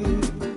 you.